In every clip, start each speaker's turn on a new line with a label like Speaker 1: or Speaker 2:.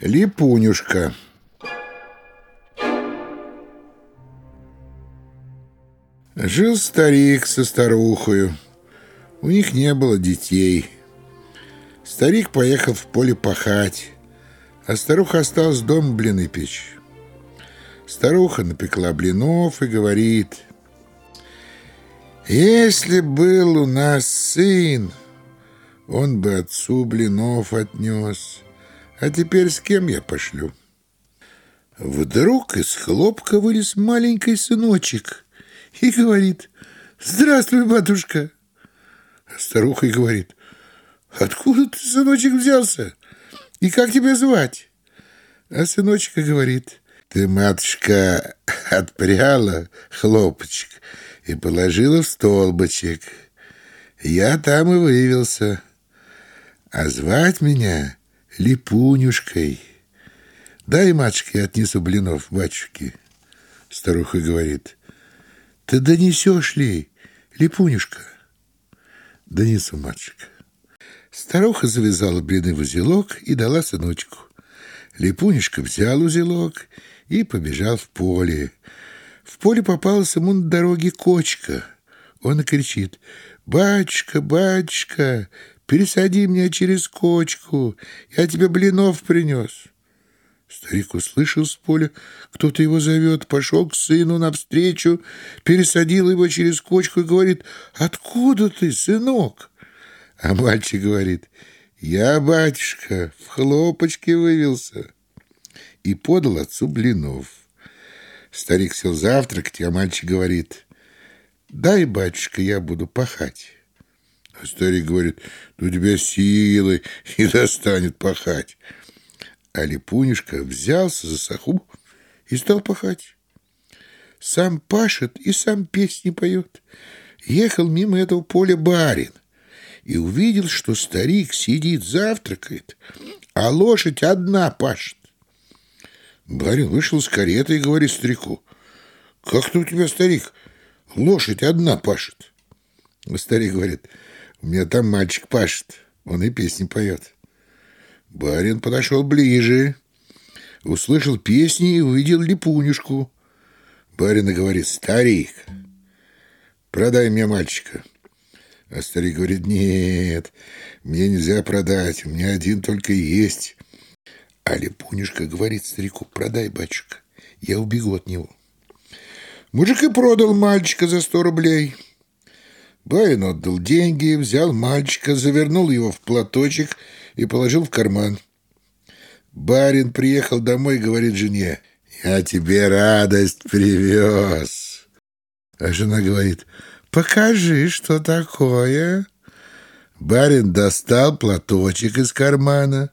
Speaker 1: Липунюшка. Жил старик со старухою. У них не было детей. Старик поехал в поле пахать, а старуха осталась дома блины печь. Старуха напекла блинов и говорит, «Если был у нас сын, он бы отцу блинов отнес». А теперь с кем я пошлю? Вдруг из хлопка вылез маленький сыночек и говорит, «Здравствуй, матушка!» Старуха и говорит, «Откуда ты, сыночек, взялся? И как тебя звать?» А сыночек и говорит, «Ты, матушка, отпряла хлопочек и положила в столбочек. Я там и вывелся. А звать меня Липунюшкой. Дай, я отнесу блинов батюшке. Старуха говорит, ты донесешь ли, Липунюшка? Донесу, матушка. Старуха завязала блины в узелок и дала сыночку. Липунюшка взял узелок и побежал в поле. В поле попалась ему на дороге кочка. Он кричит, «Батюшка, батюшка, пересади меня через кочку, я тебе блинов принес». Старик услышал с поля, кто-то его зовет, пошел к сыну навстречу, пересадил его через кочку и говорит, «Откуда ты, сынок?» А мальчик говорит, «Я, батюшка, в хлопочке вывелся» и подал отцу блинов. Старик сел завтракать, а мальчик говорит, «Дай, батюшка, я буду пахать». А старик говорит, у тебя силы не достанет пахать. А Липунишка взялся за саху и стал пахать. Сам пашет и сам песни поет. Ехал мимо этого поля барин и увидел, что старик сидит, завтракает, а лошадь одна пашет. Барин вышел с кареты и говорит старику, «Как-то у тебя, старик, лошадь одна пашет». Старик говорит, у меня там мальчик пашет, он и песни поет. Барин подошел ближе, услышал песни и увидел липунюшку. Барин говорит, старик, продай мне мальчика. А старик говорит, нет, мне нельзя продать, у меня один только есть. А Липунюшка говорит старику, продай, батюшка, я убегу от него. Мужик и продал мальчика за сто рублей. Барин отдал деньги, взял мальчика, завернул его в платочек и положил в карман. Барин приехал домой и говорит жене, «Я тебе радость привез». А жена говорит, «Покажи, что такое». Барин достал платочек из кармана,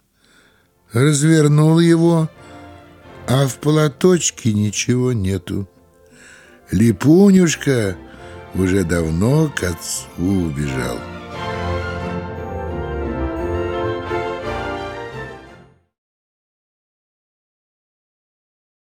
Speaker 1: развернул его, а в платочке ничего нету. Липунюшка уже давно к отцу убежал.